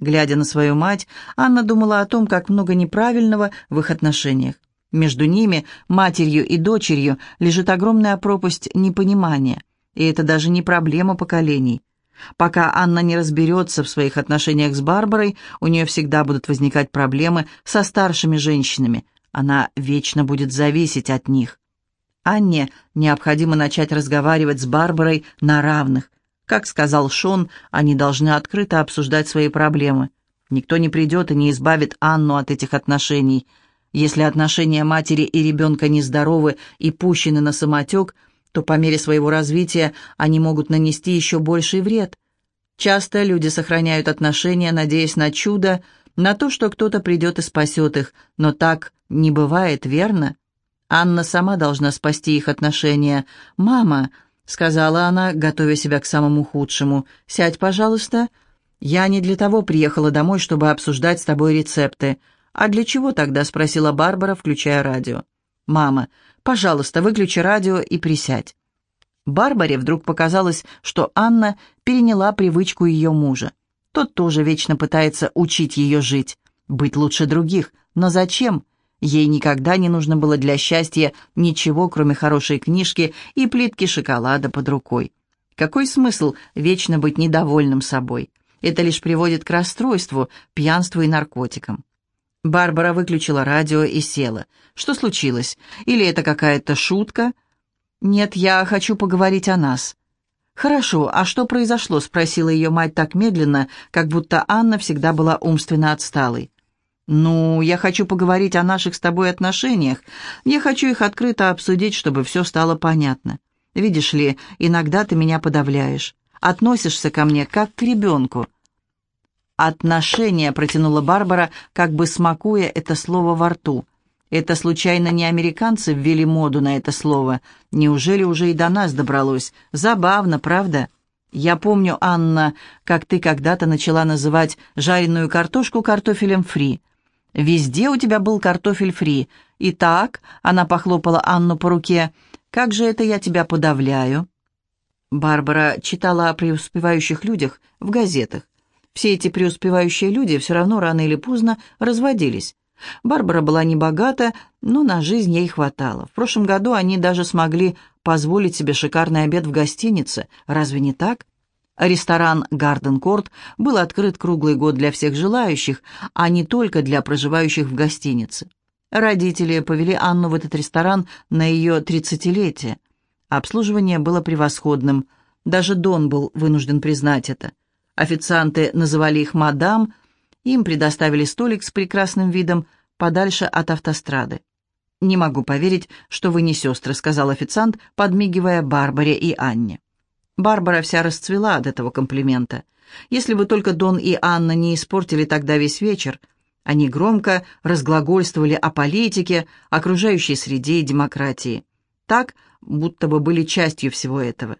Глядя на свою мать, Анна думала о том, как много неправильного в их отношениях. Между ними, матерью и дочерью, лежит огромная пропасть непонимания. И это даже не проблема поколений. Пока Анна не разберется в своих отношениях с Барбарой, у нее всегда будут возникать проблемы со старшими женщинами. Она вечно будет зависеть от них. Анне необходимо начать разговаривать с Барбарой на равных. Как сказал Шон, они должны открыто обсуждать свои проблемы. Никто не придет и не избавит Анну от этих отношений. Если отношения матери и ребенка нездоровы и пущены на самотек, то по мере своего развития они могут нанести еще больший вред. Часто люди сохраняют отношения, надеясь на чудо, на то, что кто-то придет и спасет их, но так не бывает, верно? Анна сама должна спасти их отношения. «Мама», сказала она, готовя себя к самому худшему. «Сядь, пожалуйста. Я не для того приехала домой, чтобы обсуждать с тобой рецепты. А для чего тогда?» — спросила Барбара, включая радио. «Мама, пожалуйста, выключи радио и присядь». Барбаре вдруг показалось, что Анна переняла привычку ее мужа. Тот тоже вечно пытается учить ее жить, быть лучше других. Но зачем? Ей никогда не нужно было для счастья ничего, кроме хорошей книжки и плитки шоколада под рукой. Какой смысл вечно быть недовольным собой? Это лишь приводит к расстройству, пьянству и наркотикам. Барбара выключила радио и села. Что случилось? Или это какая-то шутка? Нет, я хочу поговорить о нас. «Хорошо, а что произошло?» — спросила ее мать так медленно, как будто Анна всегда была умственно отсталой. «Ну, я хочу поговорить о наших с тобой отношениях. Я хочу их открыто обсудить, чтобы все стало понятно. Видишь ли, иногда ты меня подавляешь. Относишься ко мне как к ребенку». «Отношения», — протянула Барбара, как бы смакуя это слово во рту. «Это случайно не американцы ввели моду на это слово? Неужели уже и до нас добралось? Забавно, правда?» «Я помню, Анна, как ты когда-то начала называть жареную картошку картофелем фри. Везде у тебя был картофель фри. Итак, она похлопала Анну по руке. Как же это я тебя подавляю? Барбара читала о преуспевающих людях в газетах. Все эти преуспевающие люди все равно рано или поздно разводились. Барбара была не богата, но на жизнь ей хватало. В прошлом году они даже смогли позволить себе шикарный обед в гостинице. Разве не так? Ресторан «Гарден Корт» был открыт круглый год для всех желающих, а не только для проживающих в гостинице. Родители повели Анну в этот ресторан на ее тридцатилетие. Обслуживание было превосходным. Даже Дон был вынужден признать это. Официанты называли их «мадам», им предоставили столик с прекрасным видом подальше от автострады. «Не могу поверить, что вы не сестры», — сказал официант, подмигивая Барбаре и Анне. Барбара вся расцвела от этого комплимента. Если бы только Дон и Анна не испортили тогда весь вечер, они громко разглагольствовали о политике, окружающей среде и демократии. Так, будто бы были частью всего этого.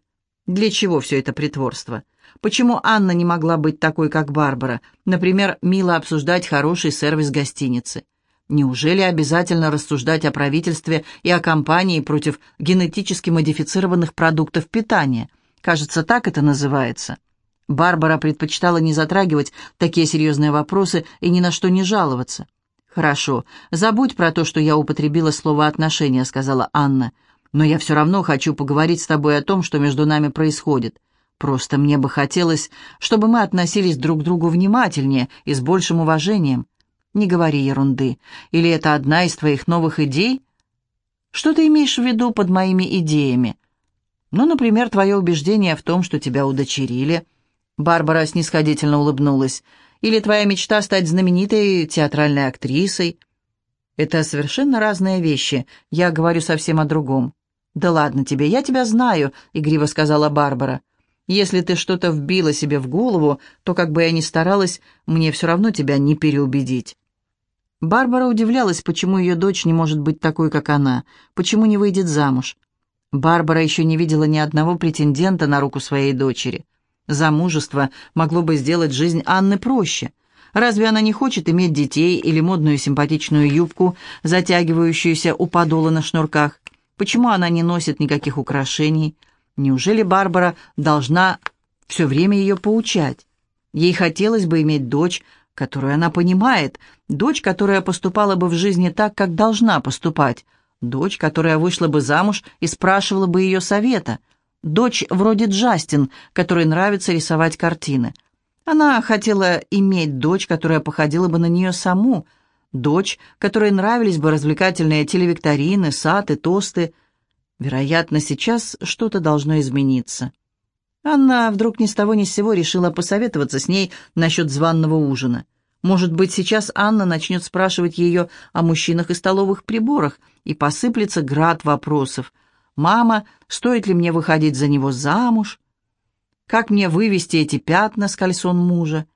Для чего все это притворство? Почему Анна не могла быть такой, как Барбара? Например, мило обсуждать хороший сервис гостиницы. Неужели обязательно рассуждать о правительстве и о кампании против генетически модифицированных продуктов питания? Кажется, так это называется. Барбара предпочитала не затрагивать такие серьезные вопросы и ни на что не жаловаться. «Хорошо, забудь про то, что я употребила слово «отношения», — сказала Анна. «Но я все равно хочу поговорить с тобой о том, что между нами происходит. Просто мне бы хотелось, чтобы мы относились друг к другу внимательнее и с большим уважением. Не говори ерунды. Или это одна из твоих новых идей? Что ты имеешь в виду под моими идеями?» Ну, например, твое убеждение в том, что тебя удочерили. Барбара снисходительно улыбнулась. Или твоя мечта стать знаменитой театральной актрисой. Это совершенно разные вещи. Я говорю совсем о другом. «Да ладно тебе, я тебя знаю», — игриво сказала Барбара. «Если ты что-то вбила себе в голову, то, как бы я ни старалась, мне все равно тебя не переубедить». Барбара удивлялась, почему ее дочь не может быть такой, как она, почему не выйдет замуж. Барбара еще не видела ни одного претендента на руку своей дочери. Замужество могло бы сделать жизнь Анны проще. Разве она не хочет иметь детей или модную симпатичную юбку, затягивающуюся у подола на шнурках? Почему она не носит никаких украшений? Неужели Барбара должна все время ее поучать? Ей хотелось бы иметь дочь, которую она понимает, дочь, которая поступала бы в жизни так, как должна поступать, дочь, которая вышла бы замуж и спрашивала бы ее совета, дочь вроде Джастин, которой нравится рисовать картины. Она хотела иметь дочь, которая походила бы на нее саму, дочь, которой нравились бы развлекательные телевикторины, сад и тосты. Вероятно, сейчас что-то должно измениться. Анна вдруг ни с того ни с сего решила посоветоваться с ней насчет званного ужина. Может быть, сейчас Анна начнет спрашивать ее о мужчинах и столовых приборах, и посыплется град вопросов. «Мама, стоит ли мне выходить за него замуж? Как мне вывести эти пятна с кольцон мужа?»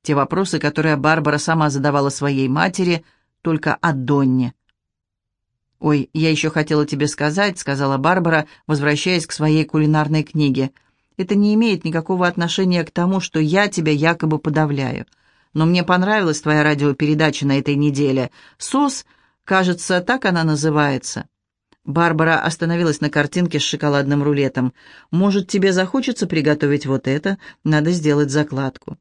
Те вопросы, которые Барбара сама задавала своей матери, только о Донне. «Ой, я еще хотела тебе сказать», — сказала Барбара, возвращаясь к своей кулинарной книге — это не имеет никакого отношения к тому, что я тебя якобы подавляю. Но мне понравилась твоя радиопередача на этой неделе. «СОС», кажется, так она называется. Барбара остановилась на картинке с шоколадным рулетом. «Может, тебе захочется приготовить вот это? Надо сделать закладку».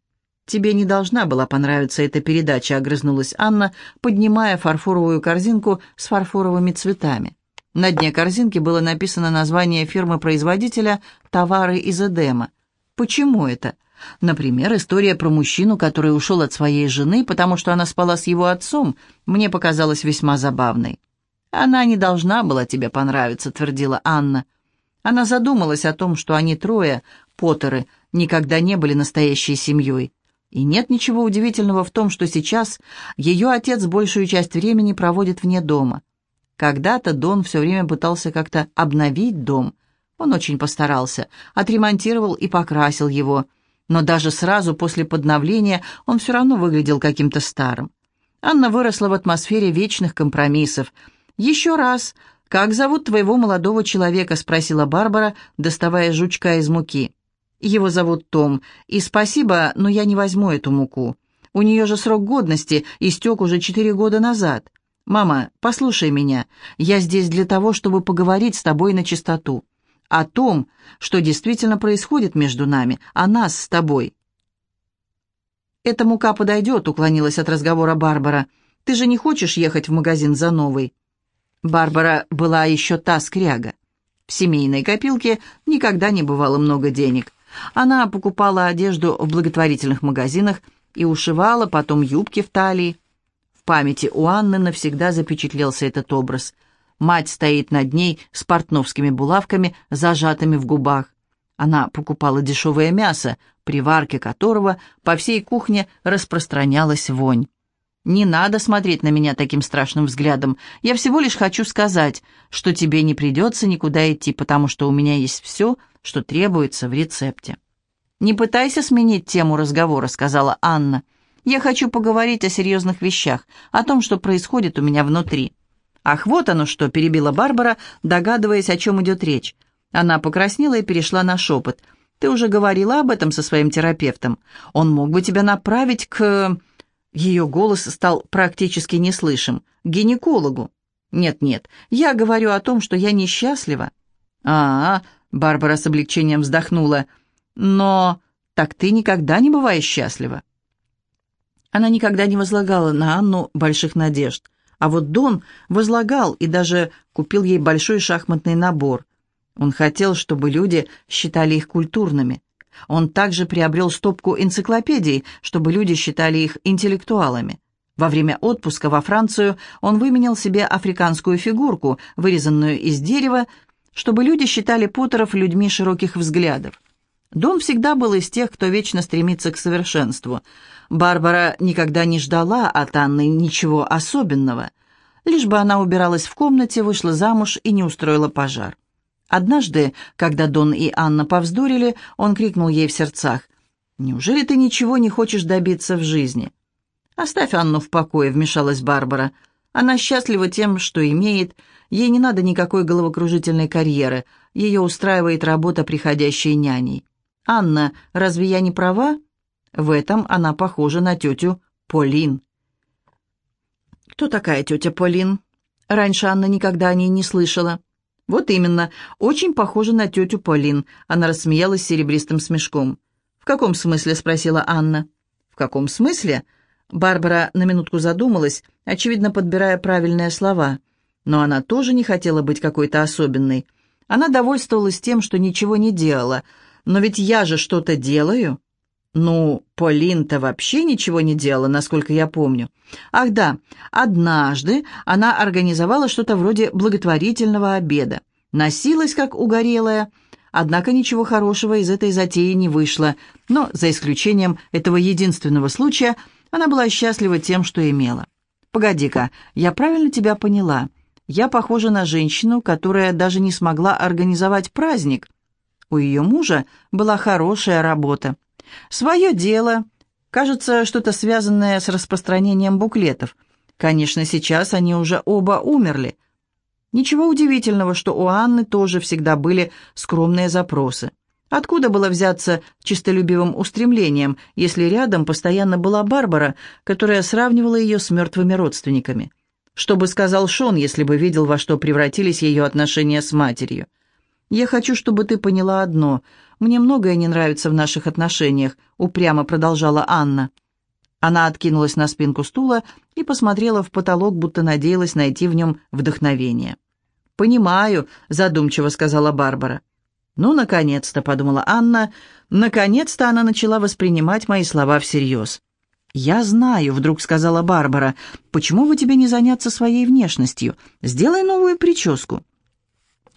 «Тебе не должна была понравиться эта передача», — огрызнулась Анна, поднимая фарфоровую корзинку с фарфоровыми цветами. На дне корзинки было написано название фирмы-производителя «Товары из Эдема». Почему это? Например, история про мужчину, который ушел от своей жены, потому что она спала с его отцом, мне показалась весьма забавной. «Она не должна была тебе понравиться», — твердила Анна. Она задумалась о том, что они трое, Поттеры, никогда не были настоящей семьей. И нет ничего удивительного в том, что сейчас ее отец большую часть времени проводит вне дома. Когда-то Дон все время пытался как-то обновить дом. Он очень постарался, отремонтировал и покрасил его. Но даже сразу после подновления он все равно выглядел каким-то старым. Анна выросла в атмосфере вечных компромиссов. «Еще раз, как зовут твоего молодого человека?» — спросила Барбара, доставая жучка из муки. «Его зовут Том, и спасибо, но я не возьму эту муку. У нее же срок годности истек уже четыре года назад. «Мама, послушай меня. Я здесь для того, чтобы поговорить с тобой на чистоту. О том, что действительно происходит между нами, о нас с тобой». «Эта мука подойдет», — уклонилась от разговора Барбара. «Ты же не хочешь ехать в магазин за новой?» Барбара была еще та скряга. В семейной копилке никогда не бывало много денег. Она покупала одежду в благотворительных магазинах и ушивала потом юбки в талии памяти у Анны навсегда запечатлелся этот образ. Мать стоит над ней с портновскими булавками, зажатыми в губах. Она покупала дешевое мясо, при варке которого по всей кухне распространялась вонь. «Не надо смотреть на меня таким страшным взглядом. Я всего лишь хочу сказать, что тебе не придется никуда идти, потому что у меня есть все, что требуется в рецепте». «Не пытайся сменить тему разговора», — сказала Анна. Я хочу поговорить о серьезных вещах, о том, что происходит у меня внутри». «Ах, вот оно что!» — перебила Барбара, догадываясь, о чем идет речь. Она покраснела и перешла на шепот. «Ты уже говорила об этом со своим терапевтом. Он мог бы тебя направить к...» Ее голос стал практически неслышим. «К гинекологу». «Нет-нет, я говорю о том, что я несчастлива». «А-а», — Барбара с облегчением вздохнула. «Но так ты никогда не бываешь счастлива». Она никогда не возлагала на Анну больших надежд. А вот Дон возлагал и даже купил ей большой шахматный набор. Он хотел, чтобы люди считали их культурными. Он также приобрел стопку энциклопедий, чтобы люди считали их интеллектуалами. Во время отпуска во Францию он выменял себе африканскую фигурку, вырезанную из дерева, чтобы люди считали Поттеров людьми широких взглядов. Дон всегда был из тех, кто вечно стремится к совершенству. Барбара никогда не ждала от Анны ничего особенного. Лишь бы она убиралась в комнате, вышла замуж и не устроила пожар. Однажды, когда Дон и Анна повздорили, он крикнул ей в сердцах, «Неужели ты ничего не хочешь добиться в жизни?» «Оставь Анну в покое», — вмешалась Барбара. «Она счастлива тем, что имеет. Ей не надо никакой головокружительной карьеры. Ее устраивает работа приходящей няней». «Анна, разве я не права?» В этом она похожа на тетю Полин. «Кто такая тетя Полин?» Раньше Анна никогда о ней не слышала. «Вот именно, очень похожа на тетю Полин», — она рассмеялась серебристым смешком. «В каком смысле?» — спросила Анна. «В каком смысле?» Барбара на минутку задумалась, очевидно, подбирая правильные слова. Но она тоже не хотела быть какой-то особенной. Она довольствовалась тем, что ничего не делала. «Но ведь я же что-то делаю». «Ну, Полин-то вообще ничего не делала, насколько я помню. Ах да, однажды она организовала что-то вроде благотворительного обеда. Носилась, как угорелая, однако ничего хорошего из этой затеи не вышло, но, за исключением этого единственного случая, она была счастлива тем, что имела. «Погоди-ка, я правильно тебя поняла? Я похожа на женщину, которая даже не смогла организовать праздник. У ее мужа была хорошая работа». Свое дело. Кажется, что-то связанное с распространением буклетов. Конечно, сейчас они уже оба умерли. Ничего удивительного, что у Анны тоже всегда были скромные запросы. Откуда было взяться чистолюбивым устремлением, если рядом постоянно была Барбара, которая сравнивала ее с мертвыми родственниками? Что бы сказал Шон, если бы видел, во что превратились ее отношения с матерью? «Я хочу, чтобы ты поняла одно. Мне многое не нравится в наших отношениях», — упрямо продолжала Анна. Она откинулась на спинку стула и посмотрела в потолок, будто надеялась найти в нем вдохновение. «Понимаю», — задумчиво сказала Барбара. «Ну, наконец-то», — подумала Анна, — «наконец-то она начала воспринимать мои слова всерьез». «Я знаю», — вдруг сказала Барбара, — «почему вы тебе не заняться своей внешностью? Сделай новую прическу».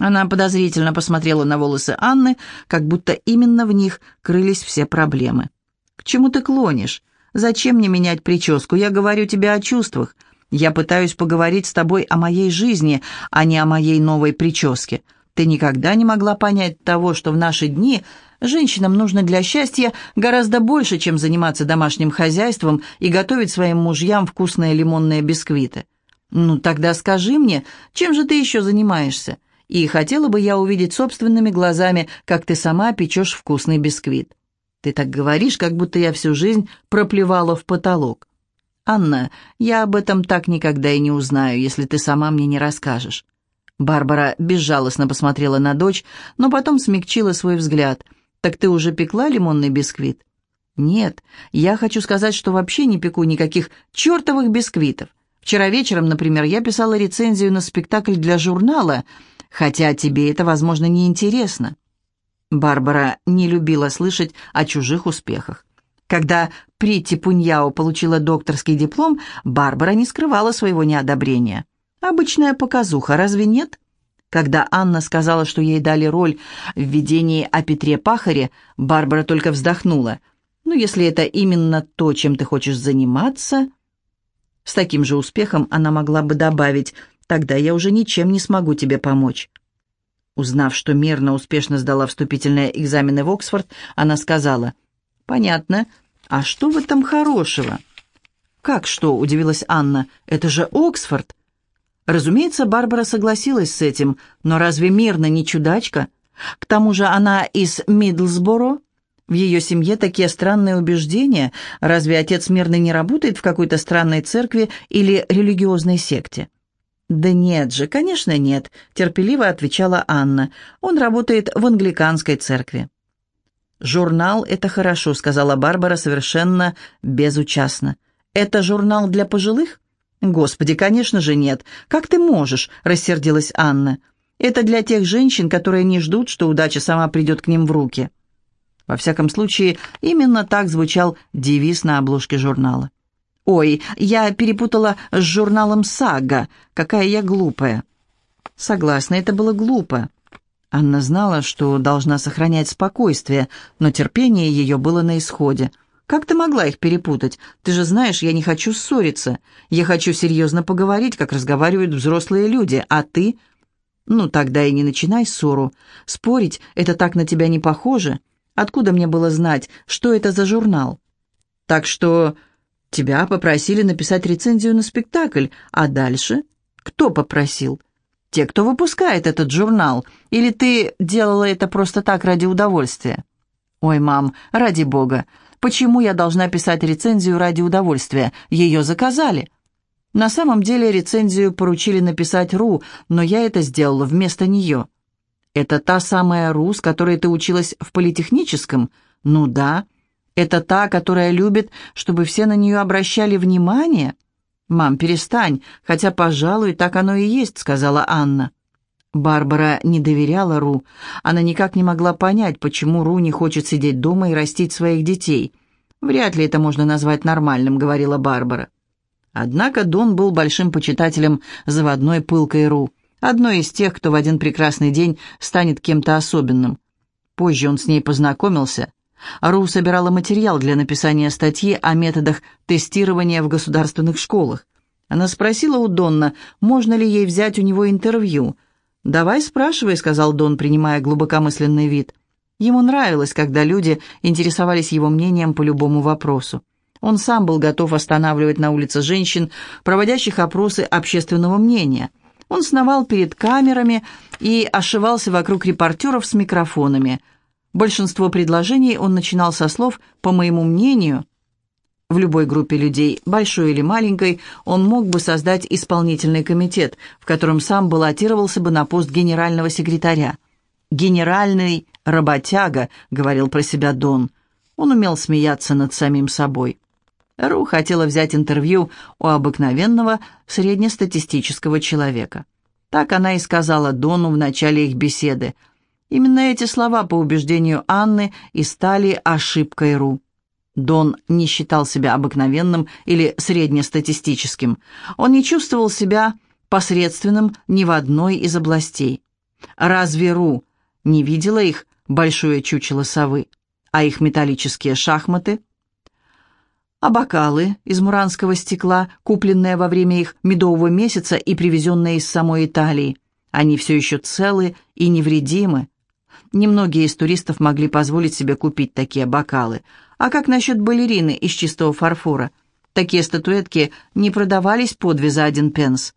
Она подозрительно посмотрела на волосы Анны, как будто именно в них крылись все проблемы. «К чему ты клонишь? Зачем мне менять прическу? Я говорю тебе о чувствах. Я пытаюсь поговорить с тобой о моей жизни, а не о моей новой прическе. Ты никогда не могла понять того, что в наши дни женщинам нужно для счастья гораздо больше, чем заниматься домашним хозяйством и готовить своим мужьям вкусные лимонные бисквиты. Ну, тогда скажи мне, чем же ты еще занимаешься?» И хотела бы я увидеть собственными глазами, как ты сама печешь вкусный бисквит. Ты так говоришь, как будто я всю жизнь проплевала в потолок. Анна, я об этом так никогда и не узнаю, если ты сама мне не расскажешь. Барбара безжалостно посмотрела на дочь, но потом смягчила свой взгляд. «Так ты уже пекла лимонный бисквит?» «Нет, я хочу сказать, что вообще не пеку никаких чертовых бисквитов. Вчера вечером, например, я писала рецензию на спектакль для журнала, хотя тебе это, возможно, не интересно. Барбара не любила слышать о чужих успехах. Когда Прити Пуньяо получила докторский диплом, Барбара не скрывала своего неодобрения. Обычная показуха, разве нет? Когда Анна сказала, что ей дали роль в видении о Петре Пахаре, Барбара только вздохнула. «Ну, если это именно то, чем ты хочешь заниматься...» С таким же успехом она могла бы добавить Тогда я уже ничем не смогу тебе помочь». Узнав, что Мирна успешно сдала вступительные экзамены в Оксфорд, она сказала, «Понятно. А что в этом хорошего?» «Как что?» — удивилась Анна. «Это же Оксфорд!» Разумеется, Барбара согласилась с этим, но разве Мирна не чудачка? К тому же она из Мидлсборо. В ее семье такие странные убеждения. Разве отец Мирны не работает в какой-то странной церкви или религиозной секте? «Да нет же, конечно нет», — терпеливо отвечала Анна. «Он работает в англиканской церкви». «Журнал — это хорошо», — сказала Барбара совершенно безучастно. «Это журнал для пожилых?» «Господи, конечно же нет. Как ты можешь?» — рассердилась Анна. «Это для тех женщин, которые не ждут, что удача сама придет к ним в руки». Во всяком случае, именно так звучал девиз на обложке журнала. «Ой, я перепутала с журналом «Сага». Какая я глупая». Согласна, это было глупо. Анна знала, что должна сохранять спокойствие, но терпение ее было на исходе. «Как ты могла их перепутать? Ты же знаешь, я не хочу ссориться. Я хочу серьезно поговорить, как разговаривают взрослые люди, а ты...» «Ну, тогда и не начинай ссору. Спорить — это так на тебя не похоже. Откуда мне было знать, что это за журнал?» «Так что Тебя попросили написать рецензию на спектакль, а дальше? Кто попросил? Те, кто выпускает этот журнал. Или ты делала это просто так ради удовольствия? Ой, мам, ради бога, почему я должна писать рецензию ради удовольствия? Ее заказали. На самом деле рецензию поручили написать Ру, но я это сделала вместо нее. Это та самая Ру, с которой ты училась в политехническом? Ну да. Это та, которая любит, чтобы все на нее обращали внимание? Мам, перестань, хотя, пожалуй, так оно и есть, сказала Анна. Барбара не доверяла Ру. Она никак не могла понять, почему Ру не хочет сидеть дома и растить своих детей. «Вряд ли это можно назвать нормальным», — говорила Барбара. Однако Дон был большим почитателем заводной пылкой Ру, одной из тех, кто в один прекрасный день станет кем-то особенным. Позже он с ней познакомился. Ру собирала материал для написания статьи о методах тестирования в государственных школах. Она спросила у Донна, можно ли ей взять у него интервью — «Давай спрашивай», — сказал Дон, принимая глубокомысленный вид. Ему нравилось, когда люди интересовались его мнением по любому вопросу. Он сам был готов останавливать на улице женщин, проводящих опросы общественного мнения. Он сновал перед камерами и ошивался вокруг репортеров с микрофонами. Большинство предложений он начинал со слов «по моему мнению», в любой группе людей, большой или маленькой, он мог бы создать исполнительный комитет, в котором сам баллотировался бы на пост генерального секретаря. «Генеральный работяга», — говорил про себя Дон. Он умел смеяться над самим собой. Ру хотела взять интервью у обыкновенного среднестатистического человека. Так она и сказала Дону в начале их беседы. Именно эти слова, по убеждению Анны, и стали ошибкой Ру. Дон не считал себя обыкновенным или среднестатистическим. Он не чувствовал себя посредственным ни в одной из областей. Разве Ру не видела их большое чучело совы, а их металлические шахматы? А бокалы из муранского стекла, купленные во время их медового месяца и привезенные из самой Италии, они все еще целы и невредимы. Немногие из туристов могли позволить себе купить такие бокалы – а как насчет балерины из чистого фарфора? Такие статуэтки не продавались по две за один пенс.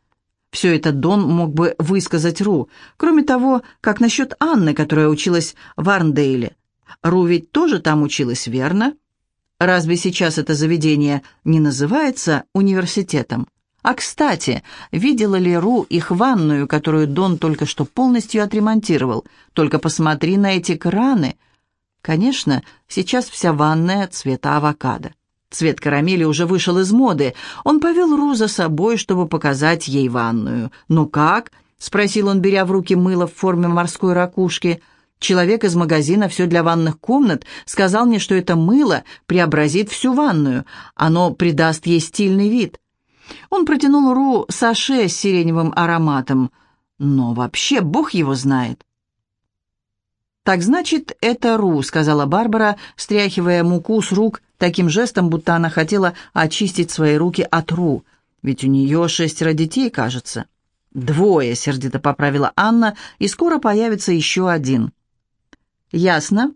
Все это Дон мог бы высказать Ру. Кроме того, как насчет Анны, которая училась в Арндейле? Ру ведь тоже там училась, верно? Разве сейчас это заведение не называется университетом? А, кстати, видела ли Ру их ванную, которую Дон только что полностью отремонтировал? Только посмотри на эти краны — Конечно, сейчас вся ванная цвета авокадо. Цвет карамели уже вышел из моды. Он повел Ру за собой, чтобы показать ей ванную. «Ну как?» — спросил он, беря в руки мыло в форме морской ракушки. «Человек из магазина «Все для ванных комнат» сказал мне, что это мыло преобразит всю ванную. Оно придаст ей стильный вид». Он протянул Ру саше с сиреневым ароматом. «Но вообще, бог его знает». «Так значит, это Ру», — сказала Барбара, стряхивая муку с рук таким жестом, будто она хотела очистить свои руки от Ру. «Ведь у нее шестеро детей, кажется». «Двое», — сердито поправила Анна, — «и скоро появится еще один». «Ясно.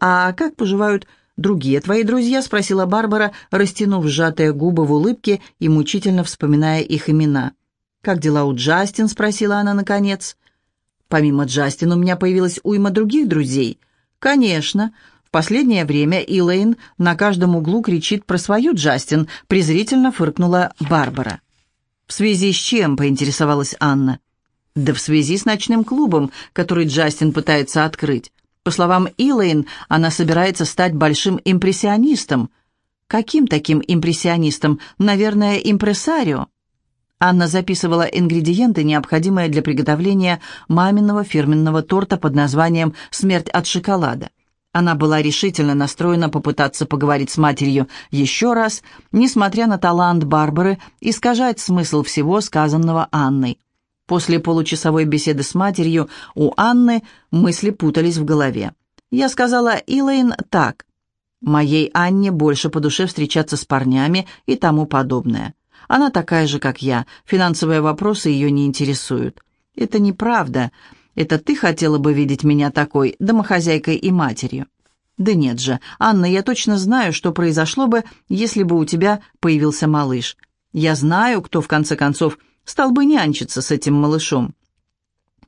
А как поживают другие твои друзья?» — спросила Барбара, растянув сжатые губы в улыбке и мучительно вспоминая их имена. «Как дела у Джастин?» — спросила она наконец. Помимо Джастина у меня появилась уйма других друзей. Конечно, в последнее время Илэйн на каждом углу кричит про свою Джастин, презрительно фыркнула Барбара. «В связи с чем?» — поинтересовалась Анна. «Да в связи с ночным клубом, который Джастин пытается открыть. По словам Илэйн, она собирается стать большим импрессионистом». «Каким таким импрессионистом? Наверное, импрессарио?» Анна записывала ингредиенты, необходимые для приготовления маминого фирменного торта под названием «Смерть от шоколада». Она была решительно настроена попытаться поговорить с матерью еще раз, несмотря на талант Барбары искажать смысл всего сказанного Анной. После получасовой беседы с матерью у Анны мысли путались в голове. Я сказала Илэйн так. «Моей Анне больше по душе встречаться с парнями и тому подобное. Она такая же, как я. Финансовые вопросы ее не интересуют. Это неправда. Это ты хотела бы видеть меня такой, домохозяйкой и матерью. Да нет же, Анна, я точно знаю, что произошло бы, если бы у тебя появился малыш. Я знаю, кто, в конце концов, стал бы нянчиться с этим малышом.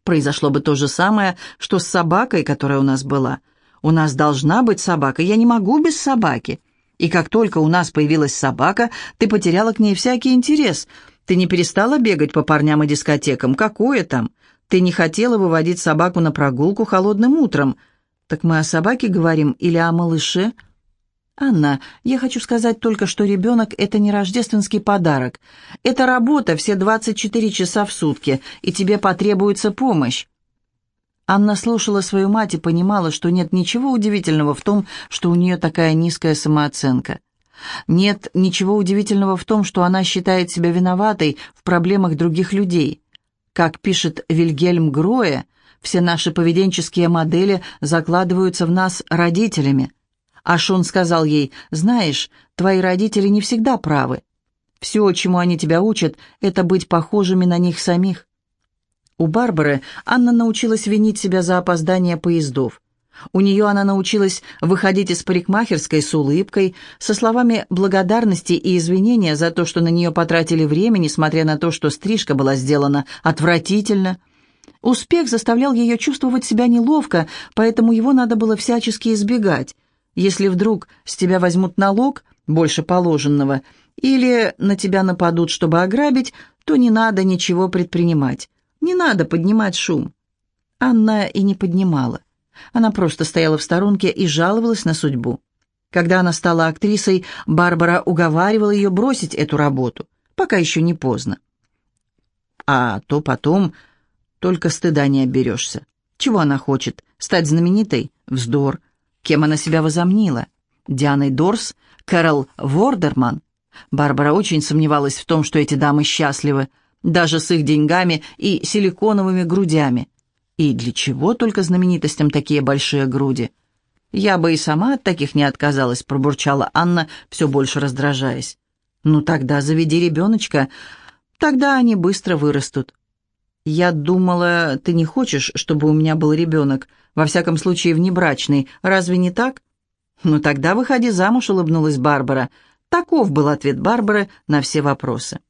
Произошло бы то же самое, что с собакой, которая у нас была. У нас должна быть собака, я не могу без собаки. И как только у нас появилась собака, ты потеряла к ней всякий интерес. Ты не перестала бегать по парням и дискотекам. Какое там? Ты не хотела выводить собаку на прогулку холодным утром. Так мы о собаке говорим или о малыше?» «Анна, я хочу сказать только, что ребенок — это не рождественский подарок. Это работа все 24 часа в сутки, и тебе потребуется помощь». Анна слушала свою мать и понимала, что нет ничего удивительного в том, что у нее такая низкая самооценка. Нет ничего удивительного в том, что она считает себя виноватой в проблемах других людей. Как пишет Вильгельм Гроя, все наши поведенческие модели закладываются в нас родителями – а Шон сказал ей, «Знаешь, твои родители не всегда правы. Все, чему они тебя учат, это быть похожими на них самих». У Барбары Анна научилась винить себя за опоздание поездов. У нее она научилась выходить из парикмахерской с улыбкой, со словами благодарности и извинения за то, что на нее потратили время, несмотря на то, что стрижка была сделана отвратительно. Успех заставлял ее чувствовать себя неловко, поэтому его надо было всячески избегать. Если вдруг с тебя возьмут налог, больше положенного, или на тебя нападут, чтобы ограбить, то не надо ничего предпринимать. Не надо поднимать шум. Анна и не поднимала. Она просто стояла в сторонке и жаловалась на судьбу. Когда она стала актрисой, Барбара уговаривала ее бросить эту работу, пока еще не поздно. А то потом только стыда не оберешься. Чего она хочет? Стать знаменитой? Вздор. Кем она себя возомнила? Дианой Дорс? Кэрол Вордерман? Барбара очень сомневалась в том, что эти дамы счастливы, даже с их деньгами и силиконовыми грудями. И для чего только знаменитостям такие большие груди? Я бы и сама от таких не отказалась, пробурчала Анна, все больше раздражаясь. Ну тогда заведи ребеночка, тогда они быстро вырастут. «Я думала, ты не хочешь, чтобы у меня был ребенок, во всяком случае внебрачный. Разве не так?» «Ну тогда выходи замуж», — улыбнулась Барбара. Таков был ответ Барбары на все вопросы.